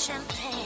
champagne.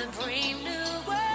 Supreme New World.